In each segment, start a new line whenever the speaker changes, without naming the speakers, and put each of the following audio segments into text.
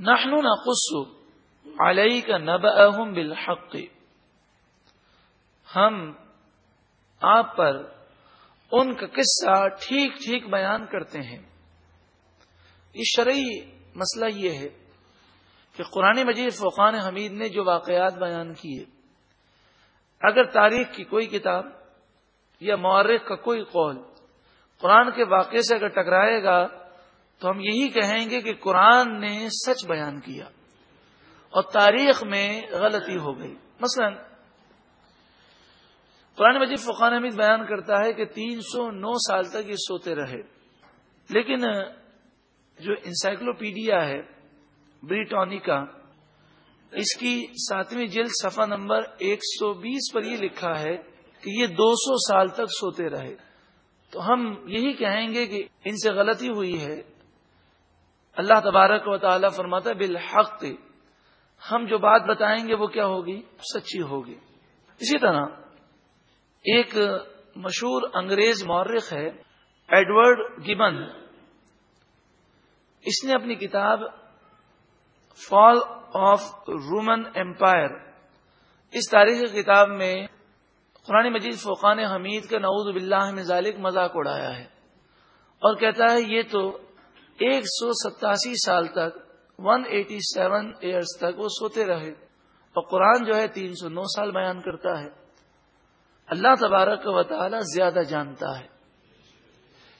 نحن نقص علیہ کا نب بالحق. ہم آپ پر ان کا قصہ ٹھیک ٹھیک بیان کرتے ہیں۔ یہ شرعی مسئلہ یہ ہے کہ قرآن مجید فوقان حمید نے جو واقعات بیان کیے، اگر تاریخ کی کوئی کتاب یا مورخ کا کوئی قول قرآن کے واقعے سے اگر ٹکرائے گا تو ہم یہی کہیں گے کہ قرآن نے سچ بیان کیا اور تاریخ میں غلطی ہو گئی۔ مثلا، قرآن مجید فقان حمید بیان کرتا ہے کہ تین سو نو سال تک یہ سوتے رہے۔ لیکن، جو انسائکلوپیڈیا ہے بریٹونی کا اس کی ساتویں جلد صفحہ نمبر ایک سو بیس پر یہ لکھا ہے کہ یہ دو سو سال تک سوتے رہے۔ تو ہم یہی کہیں گے کہ ان سے غلطی ہوئی ہے۔ اللہ تبارک و تعالیٰ فرماتا بالحق، ہم جو بات بتائیں گے وہ کیا ہوگی؟ سچی ہوگی۔ اسی طرح، ایک مشہور انگریز مورخ ہے، ایڈورڈ گبن اس نے اپنی کتاب فال آف رومن امپائر، اس تاریخی کتاب میں قرآن مجید فوقان حمید کا نعود باللہ میں ذالک مذاق اڑایا ہے۔ اور کہتا ہے، یہ تو ایک سو ستاسی سال تک، ون ایٹی سیون ایئرس تک وہ سوتے رہے۔ اور قرآن جو ہے تین سو نو سال بیان کرتا ہے۔ اللہ تبارک و تعالی زیادہ جانتا ہے۔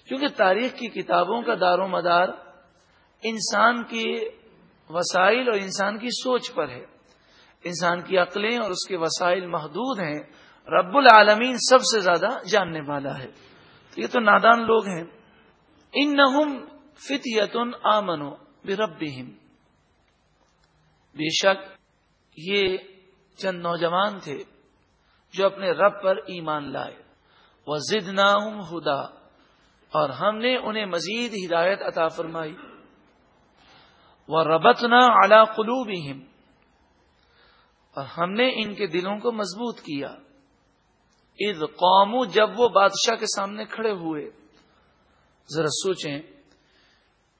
کیونکہ تاریخ کی کتابوں کا دار و مدار انسان کی وسائل اور انسان کی سوچ پر ہے۔ انسان کی عقلیں اور اس کے وسائل محدود ہیں۔ رب العالمین سب سے زیادہ جاننے والا ہے۔ یہ تو نادان لوگ ہیں۔ ان نہ فت آمنو بے رب بے شک یہ چند نوجوان تھے جو اپنے رب پر ایمان لائے۔ وہ ضد ہدا۔ اور ہم نے انہیں مزید ہدایت عطا فرمائی۔ وہ ربت نہ اعلی قلوب اور ہم نے ان کے دلوں کو مضبوط کیا۔ عید قوم جب وہ بادشاہ کے سامنے کھڑے ہوئے۔ ذرا سوچیں۔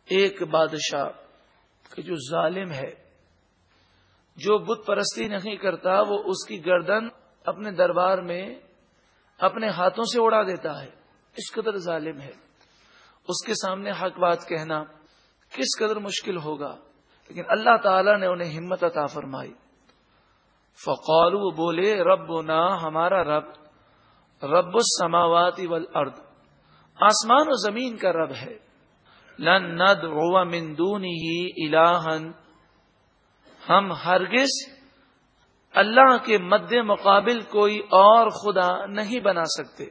ایک بادشاہ کہ جو ظالم ہے، جو بت پرستی نہیں کرتا، وہ اس کی گردن اپنے دربار میں اپنے ہاتھوں سے اڑا دیتا ہے۔ اس قدر ظالم ہے۔ اس کے سامنے حق بات کہنا کس قدر مشکل ہوگا، لیکن اللہ تعالی نے انہیں ہمت عطا فرمائی۔ فقالو بولے رب نا ہمارا رب رب السماوات والارض، آسمان و زمین کا رب ہے۔ لن ند من دونه الہن ہم ہرگز اللہ کے مد مقابل کوئی اور خدا نہیں بنا سکتے۔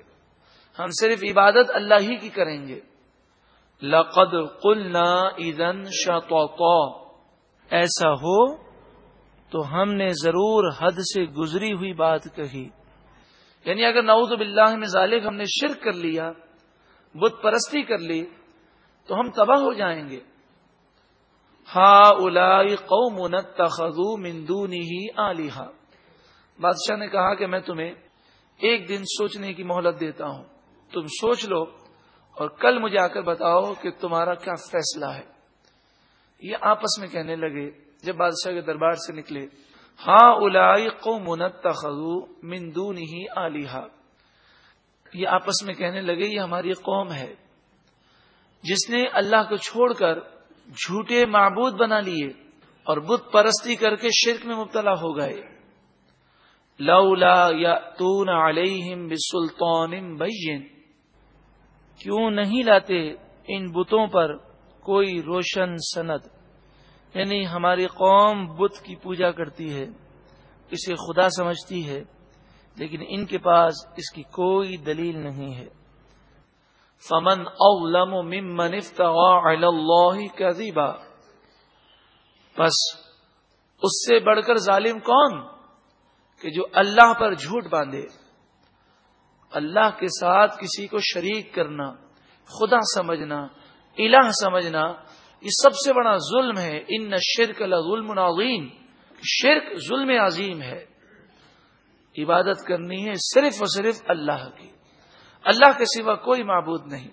ہم صرف عبادت اللہ ہی کی کریں گے۔ لقد قلنا اذن شططا۔ ایسا ہو تو ہم نے ضرور حد سے گزری ہوئی بات کہی۔ یعنی اگر نعوذ باللہ میں ظالق ہم نے شرک کر لیا، بت پرستی کر لی تو ہم تباہ ہو جائیں گے۔ ہا الا قوم تخو مندونی ہی آلیہ بادشاہ نے کہا کہ میں تمہیں ایک دن سوچنے کی مہلت دیتا ہوں۔ تم سوچ لو اور کل مجھے آ کر بتاؤ کہ تمہارا کیا فیصلہ ہے۔ یہ آپس میں کہنے لگے جب بادشاہ کے دربار سے نکلے۔ ہاں الائی قوم تخو مندون ہی آلیہ یہ آپس میں کہنے لگے، یہ ہماری قوم ہے۔ جس نے اللہ کو چھوڑ کر جھوٹے معبود بنا لیے اور بت پرستی کر کے شرک میں مبتلا ہو گئے۔ لولا یا تون علیہم بسلطان بین۔ کیوں نہیں لاتے ان بتوں پر کوئی روشن سند؟ یعنی ہماری قوم بت کی پوجا کرتی ہے، اسے خدا سمجھتی ہے، لیکن ان کے پاس اس کی کوئی دلیل نہیں ہے۔ فمن اولم ممن افتغى على الله كذبا بس اس سے بڑھ کر ظالم کون؟ کہ جو اللہ پر جھوٹ باندھے۔ اللہ کے ساتھ کسی کو شریک کرنا، خدا سمجھنا، الہ سمجھنا، یہ سب سے بڑا ظلم ہے۔ ان شرک ظلم عظیم۔ شرک ظلم عظیم ہے۔ عبادت کرنی ہے صرف اور صرف اللہ کی۔ اللہ کے سوا کوئی معبود نہیں۔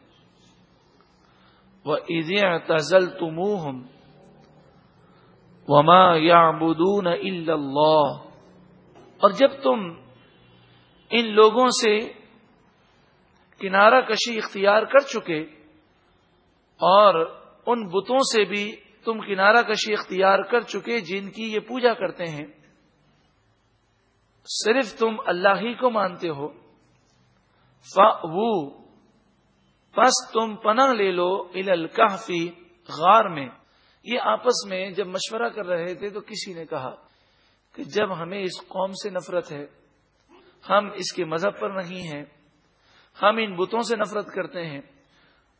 وہ عیدیاں تزل تم وما یا بدون اور جب تم ان لوگوں سے کنارہ کشی اختیار کر چکے اور ان بتوں سے بھی تم کنارہ کشی اختیار کر چکے جن کی یہ پوجا کرتے ہیں، صرف تم اللہ ہی کو مانتے ہو۔ وہ بس تم پناہ لے لو الکافی غار میں۔ یہ آپس میں جب مشورہ کر رہے تھے تو کسی نے کہا کہ جب ہمیں اس قوم سے نفرت ہے، ہم اس کے مذہب پر نہیں ہیں، ہم ان بتوں سے نفرت کرتے ہیں،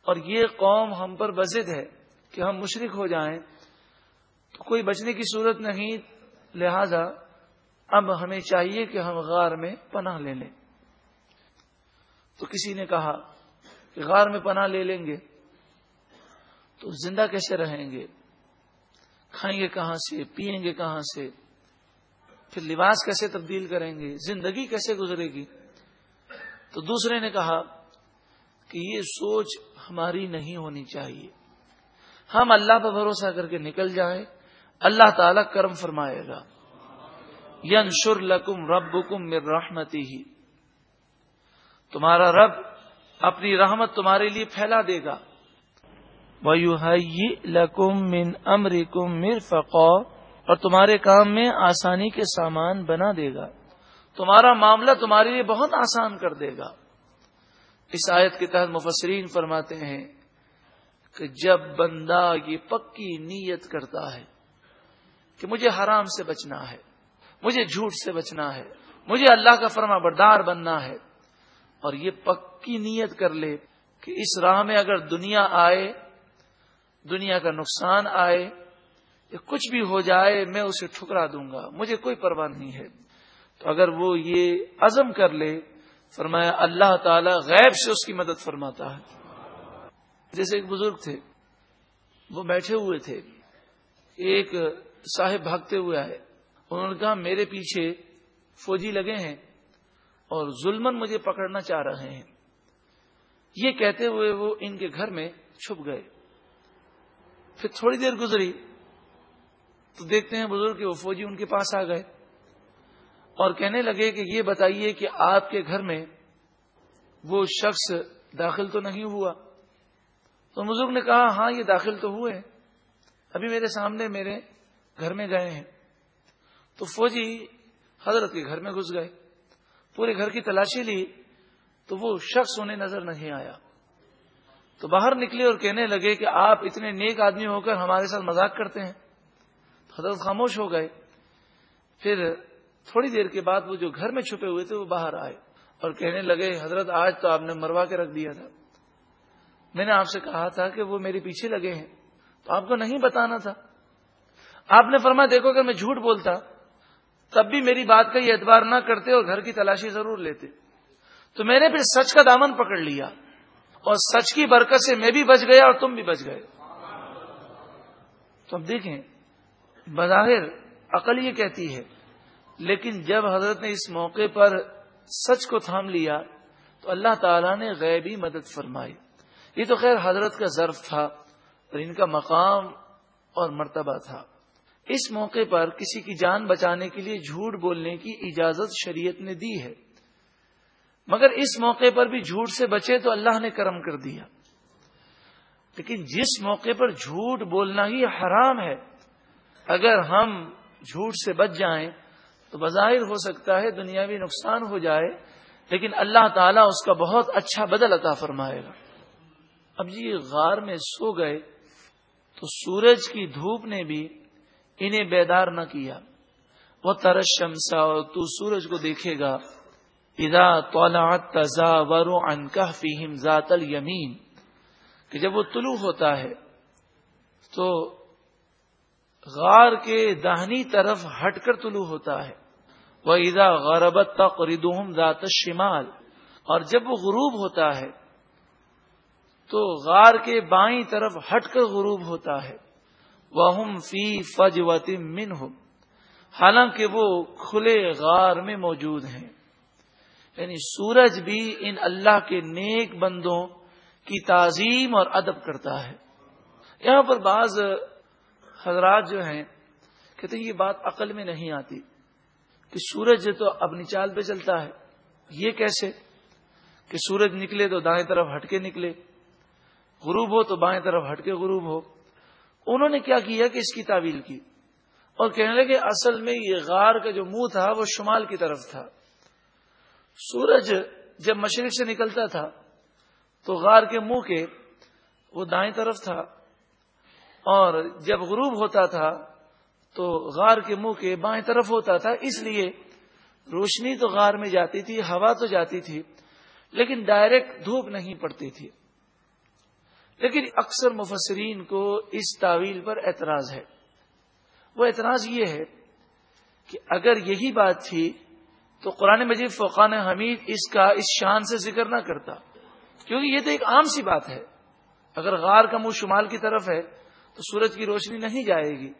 اور یہ قوم ہم پر بزد ہے کہ ہم مشرق ہو جائیں، تو کوئی بچنے کی صورت نہیں، لہذا اب ہمیں چاہیے کہ ہم غار میں پناہ لے لیں۔ تو کسی نے کہا کہ غار میں پناہ لے لیں گے تو زندہ کیسے رہیں گے؟ کھائیں گے کہاں سے؟ پیئیں گے کہاں سے؟ پھر لباس کیسے تبدیل کریں گے؟ زندگی کیسے گزرے گی؟ تو دوسرے نے کہا کہ یہ سوچ ہماری نہیں ہونی چاہیے۔ ہم اللہ پر بھروسہ کر کے نکل جائیں، اللہ تعالی کرم فرمائے گا۔ ین شر لکم رب کم رحمتی ہی تمہارا رب اپنی رحمت تمہارے لیے پھیلا دے گا۔ لکم من امر مر اور تمہارے کام میں آسانی کے سامان بنا دے گا۔ تمہارا معاملہ تمہارے لیے بہت آسان کر دے گا۔ اس آیت کے تحت مفسرین فرماتے ہیں کہ جب بندہ یہ پکی نیت کرتا ہے کہ مجھے حرام سے بچنا ہے، مجھے جھوٹ سے بچنا ہے، مجھے اللہ کا فرما بردار بننا ہے اور یہ پکی نیت کر لے کہ اس راہ میں اگر دنیا آئے، دنیا کا نقصان آئے، یا کچھ بھی ہو جائے، میں اسے ٹھکرا دوں گا، مجھے کوئی پرواہ نہیں ہے۔ تو اگر وہ یہ عزم کر لے، فرمایا اللہ تعالی غیب سے اس کی مدد فرماتا ہے۔ جیسے ایک بزرگ تھے، وہ بیٹھے ہوئے تھے۔ ایک صاحب بھاگتے ہوئے آئے۔ انہوں نے کہا، میرے پیچھے فوجی لگے ہیں۔ اور ظلمن مجھے پکڑنا چاہ رہے ہیں۔ یہ کہتے ہوئے وہ ان کے گھر میں چھپ گئے۔ پھر تھوڑی دیر گزری تو دیکھتے ہیں بزرگ کہ وہ فوجی ان کے پاس آ گئے اور کہنے لگے کہ یہ بتائیے کہ آپ کے گھر میں وہ شخص داخل تو نہیں ہوا۔ تو بزرگ نے کہا ہاں یہ داخل تو ہوئے ابھی میرے سامنے میرے گھر میں گئے ہیں۔ تو فوجی حضرت کے گھر میں گھس گئے۔ پورے گھر کی تلاشی لی تو وہ شخص انہیں نظر نہیں آیا۔ تو باہر نکلے اور کہنے لگے کہ آپ اتنے نیک آدمی ہو کر ہمارے ساتھ مذاق کرتے ہیں۔ حضرت خاموش ہو گئے۔ پھر تھوڑی دیر کے بعد وہ جو گھر میں چھپے ہوئے تھے وہ باہر آئے اور کہنے لگے، حضرت، آج تو آپ نے مروا کے رکھ دیا تھا۔ میں نے آپ سے کہا تھا کہ وہ میرے پیچھے لگے ہیں۔ تو آپ کو نہیں بتانا تھا۔ آپ نے فرما دیکھو کہ میں جھوٹ بولتا تب بھی میری بات کا یہ اعتبار نہ کرتے اور گھر کی تلاشی ضرور لیتے۔ تو میں نے پھر سچ کا دامن پکڑ لیا اور سچ کی برکت سے میں بھی بچ گیا اور تم بھی بچ گئے۔ تو اب دیکھیں، بظاہر عقل یہ کہتی ہے، لیکن جب حضرت نے اس موقع پر سچ کو تھام لیا تو اللہ تعالیٰ نے غیبی مدد فرمائی۔ یہ تو خیر حضرت کا ظرف تھا اور ان کا مقام اور مرتبہ تھا۔ اس موقع پر کسی کی جان بچانے کے لیے جھوٹ بولنے کی اجازت شریعت نے دی ہے۔ مگر اس موقع پر بھی جھوٹ سے بچے تو اللہ نے کرم کر دیا۔ لیکن جس موقع پر جھوٹ بولنا ہی حرام ہے، اگر ہم جھوٹ سے بچ جائیں تو بظاہر ہو سکتا ہے دنیاوی نقصان ہو جائے، لیکن اللہ تعالیٰ اس کا بہت اچھا بدل عطا فرمائے گا۔ اب جی غار میں سو گئے تو سورج کی دھوپ نے بھی انہیں بیدار نہ کیا۔ وہ ترش شمسا اور تو سورج کو دیکھے گا۔ ادا تزا ورو انکا فیم ذات المین کہ جب وہ طلوع ہوتا ہے، تو غار کے داہنی طرف ہٹ کر طلوع ہوتا ہے۔ وہ ادا غربت تقریدہم ذات شمال اور جب وہ غروب ہوتا ہے، تو غار کے بائیں طرف ہٹ کر غروب ہوتا ہے۔ وہ فی فج من حالانکہ وہ کھلے غار میں موجود ہیں۔ یعنی سورج بھی ان اللہ کے نیک بندوں کی تعظیم اور ادب کرتا ہے۔ یہاں پر بعض حضرات جو ہیں کہتے ہیں یہ بات عقل میں نہیں آتی کہ سورج تو اپنی چال پہ چلتا ہے۔ یہ کیسے؟ کہ سورج نکلے تو دائیں طرف ہٹ کے نکلے۔ غروب ہو تو بائیں طرف ہٹ کے غروب ہو۔ انہوں نے کیا کیا کہ اس کی تعویل کی اور کہنے لگے اصل میں یہ غار کا جو منہ تھا وہ شمال کی طرف تھا۔ سورج جب مشرق سے نکلتا تھا تو غار کے منہ کے وہ دائیں طرف تھا اور جب غروب ہوتا تھا تو غار کے منہ کے بائیں طرف ہوتا تھا، اس لیے روشنی تو غار میں جاتی تھی، ہوا تو جاتی تھی، لیکن ڈائریکٹ دھوپ نہیں پڑتی تھی۔ لیکن اکثر مفسرین کو اس تعویل پر اعتراض ہے۔ وہ اعتراض یہ ہے کہ اگر یہی بات تھی تو قرآن مجید فوقان حمید اس کا، اس شان سے ذکر نہ کرتا۔ کیونکہ یہ تو ایک عام سی بات ہے۔ اگر غار کا منہ شمال کی طرف ہے تو سورج کی روشنی نہیں جائے گی۔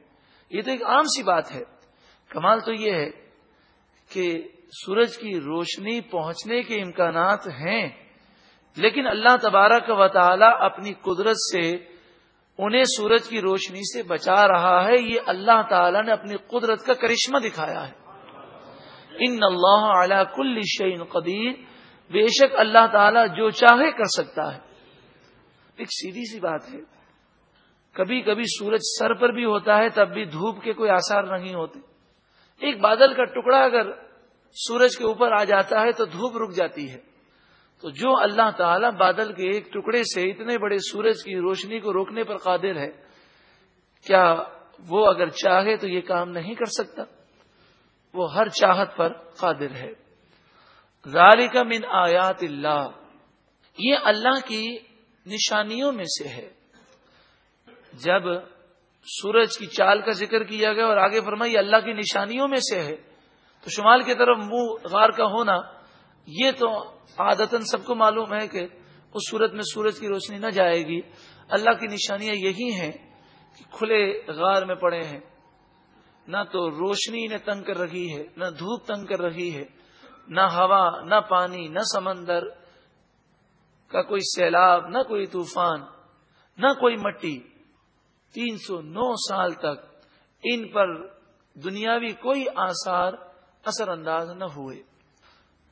یہ تو ایک عام سی بات ہے۔ کمال تو یہ ہے کہ سورج کی روشنی پہنچنے کے امکانات ہیں۔ لیکن اللہ تبارک و تعالی اپنی قدرت سے انہیں سورج کی روشنی سے بچا رہا ہے، یہ اللہ تعالی نے اپنی قدرت کا کرشمہ دکھایا ہے۔ ان اللہ علی کل شعین قدیر، بے شک اللہ تعالی جو چاہے کر سکتا ہے۔ ایک سیدھی سی بات ہے، کبھی کبھی سورج سر پر بھی ہوتا ہے، تب بھی دھوپ کے کوئی آثار نہیں ہوتے۔ ایک بادل کا ٹکڑا اگر سورج کے اوپر آ جاتا ہے تو دھوپ رک جاتی ہے۔ تو جو اللہ تعالی بادل کے ایک ٹکڑے سے اتنے بڑے سورج کی روشنی کو روکنے پر قادر ہے، کیا وہ اگر چاہے تو یہ کام نہیں کر سکتا؟ وہ ہر چاہت پر قادر ہے۔ ذالک من آیات اللہ، یہ اللہ کی نشانیوں میں سے ہے۔ جب سورج کی چال کا ذکر کیا گیا اور آگے فرمائی اللہ کی نشانیوں میں سے ہے، تو شمال کی طرف منہ غار کا ہونا یہ تو عادتن سب کو معلوم ہے کہ اس صورت میں سورج کی روشنی نہ جائے گی۔ اللہ کی نشانیاں یہی ہیں کہ کھلے غار میں پڑے ہیں۔ نہ تو روشنی نے تنگ کر رہی ہے، نہ دھوپ تنگ کر رہی ہے، نہ ہوا، نہ پانی، نہ سمندر کا کوئی سیلاب، نہ کوئی طوفان، نہ کوئی مٹی۔ تین سو نو سال تک ان پر دنیاوی کوئی آثار اثر انداز نہ ہوئے۔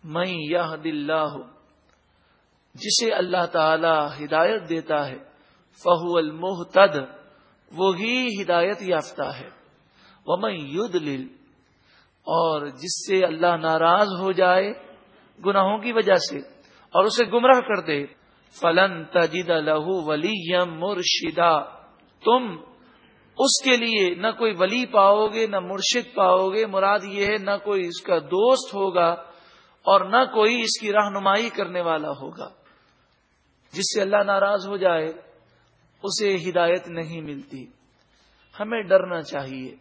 میں یہ دل جسے اللہ تعالی ہدایت دیتا ہے، فہو المحتد وہی ہدایت یافتہ ہے۔ وہ میں ید اور جس سے اللہ ناراض ہو جائے گناہوں کی وجہ سے اور اسے گمراہ کر دے، فلن تجد لہو ولی مرشدہ تم اس کے لیے نہ کوئی ولی پاؤ گے، نہ مرشد پاؤ گے، مراد یہ ہے نہ کوئی اس کا دوست ہوگا اور نہ کوئی اس کی رہنمائی کرنے والا ہوگا۔ جس سے اللہ ناراض ہو جائے، اسے ہدایت نہیں ملتی۔ ہمیں ڈرنا چاہیے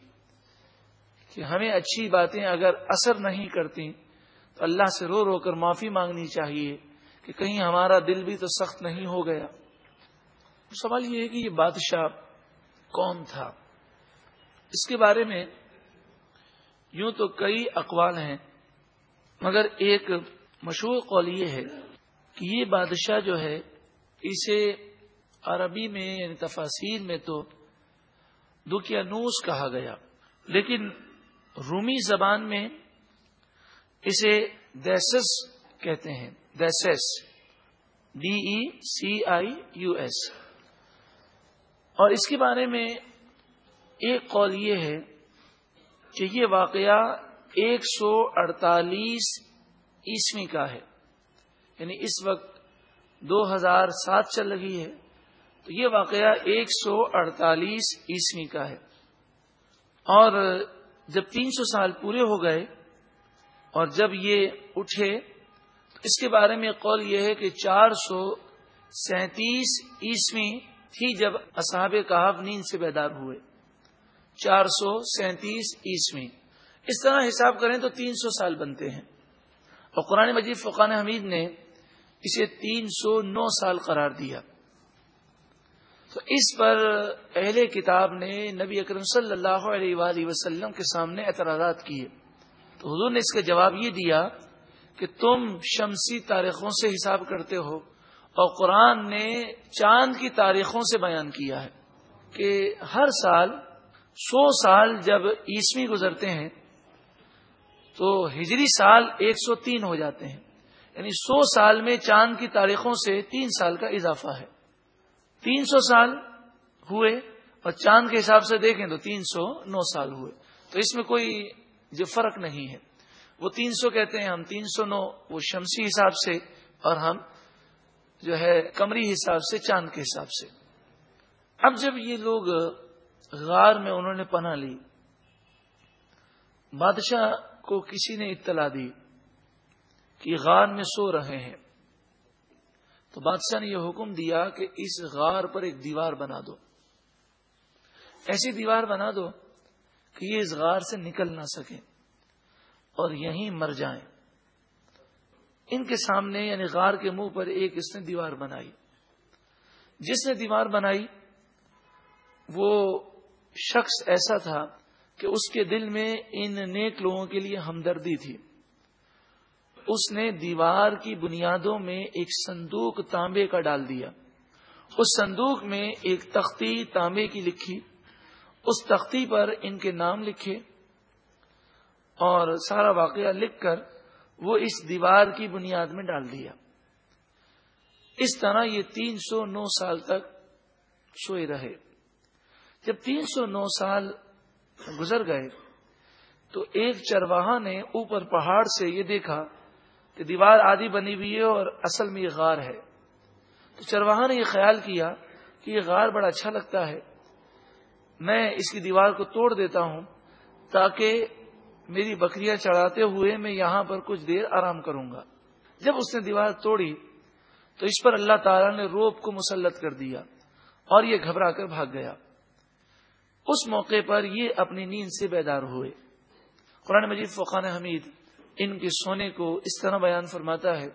کہ ہمیں اچھی باتیں اگر اثر نہیں کرتی، تو اللہ سے رو رو کر معافی مانگنی چاہیے کہ کہیں ہمارا دل بھی تو سخت نہیں ہو گیا۔ سوال یہ ہے کہ یہ بادشاہ کون تھا؟ اس کے بارے میں یوں تو کئی اقوال ہیں۔ مگر ایک مشہور قول یہ ہے کہ یہ بادشاہ جو ہے، اسے عربی میں یعنی تفاصیر میں تو دکیانوس کہا گیا، لیکن رومی زبان میں اسے دیسس کہتے ہیں، Decius D E C I U S اور اس کے بارے میں ایک قول یہ ہے کہ یہ واقعہ ایک سو اڑتالیس عیسوی کا ہے۔ یعنی اس وقت دو ہزار سات چل رہی ہے۔ تو یہ واقعہ ایک سو اڑتالیس عیسوی کا ہے۔ اور جب تین سو سال پورے ہو گئے اور جب یہ اٹھے، تو اس کے بارے میں قول یہ ہے کہ چار سو سینتیس عیسوی تھی جب اصحاب کہاب نیند سے بیدار ہوئے۔ چار سو سینتیس عیسوی۔ اس طرح حساب کریں تو تین سو سال بنتے ہیں۔ اور قرآن مجید فقان حمید نے اسے تین سو نو سال قرار دیا۔ تو اس پر اہل کتاب نے نبی اکرم صلی اللہ علیہ وآلہ وسلم کے سامنے اعتراضات کیے۔ تو حضور نے اس کا جواب یہ دیا کہ تم شمسی تاریخوں سے حساب کرتے ہو۔ اور قرآن نے چاند کی تاریخوں سے بیان کیا ہے کہ ہر سال سو سال جب عیسوی گزرتے ہیں تو ہجری سال ایک سو تین ہو جاتے ہیں۔ یعنی سو سال میں چاند کی تاریخوں سے تین سال کا اضافہ ہے۔ تین سو سال ہوئے اور چاند کے حساب سے دیکھیں تو تین سو نو سال ہوئے۔ تو اس میں کوئی جو فرق نہیں ہے۔ وہ تین سو کہتے ہیں، ہم تین سو نو، وہ شمسی حساب سے اور ہم جو ہے کمری حساب سے، چاند کے حساب سے۔ اب جب یہ لوگ غار میں انہوں نے پناہ لی، بادشاہ کو کسی نے اطلاع دی کہ غار میں سو رہے ہیں، تو بادشاہ نے یہ حکم دیا کہ اس غار پر ایک دیوار بنا دو۔ ایسی دیوار بنا دو کہ یہ اس غار سے نکل نہ سکے اور یہیں مر جائیں۔ ان کے سامنے یعنی غار کے منہ پر ایک اس نے دیوار بنائی۔ جس نے دیوار بنائی، وہ شخص ایسا تھا کہ اس کے دل میں ان نیک لوگوں کے لیے ہمدردی تھی۔ اس نے دیوار کی بنیادوں میں ایک صندوق تانبے کا ڈال دیا۔ اس صندوق میں ایک تختی تانبے کی لکھی۔ اس تختی پر ان کے نام لکھے۔ اور سارا واقعہ لکھ کر وہ اس دیوار کی بنیاد میں ڈال دیا۔ اس طرح یہ تین سو نو سال تک سوئے رہے۔ جب تین سو نو سال گزر گئے۔ تو ایک چرواہا نے اوپر پہاڑ سے یہ دیکھا کہ دیوار آدھی بنی ہوئی ہے اور اصل میں یہ غار ہے۔ تو چرواہا نے یہ خیال کیا کہ یہ غار بڑا اچھا لگتا ہے۔ میں اس کی دیوار کو توڑ دیتا ہوں تاکہ میری بکریاں چڑھاتے ہوئے میں یہاں پر کچھ دیر آرام کروں گا۔ جب اس نے دیوار توڑی تو اس پر اللہ تعالی نے روپ کو مسلط کر دیا اور یہ گھبرا کر بھاگ گیا۔ اس موقع پر یہ اپنی نیند سے بیدار ہوئے۔ قرآن مجید فقان حمید ان کے سونے کو اس طرح بیان فرماتا ہے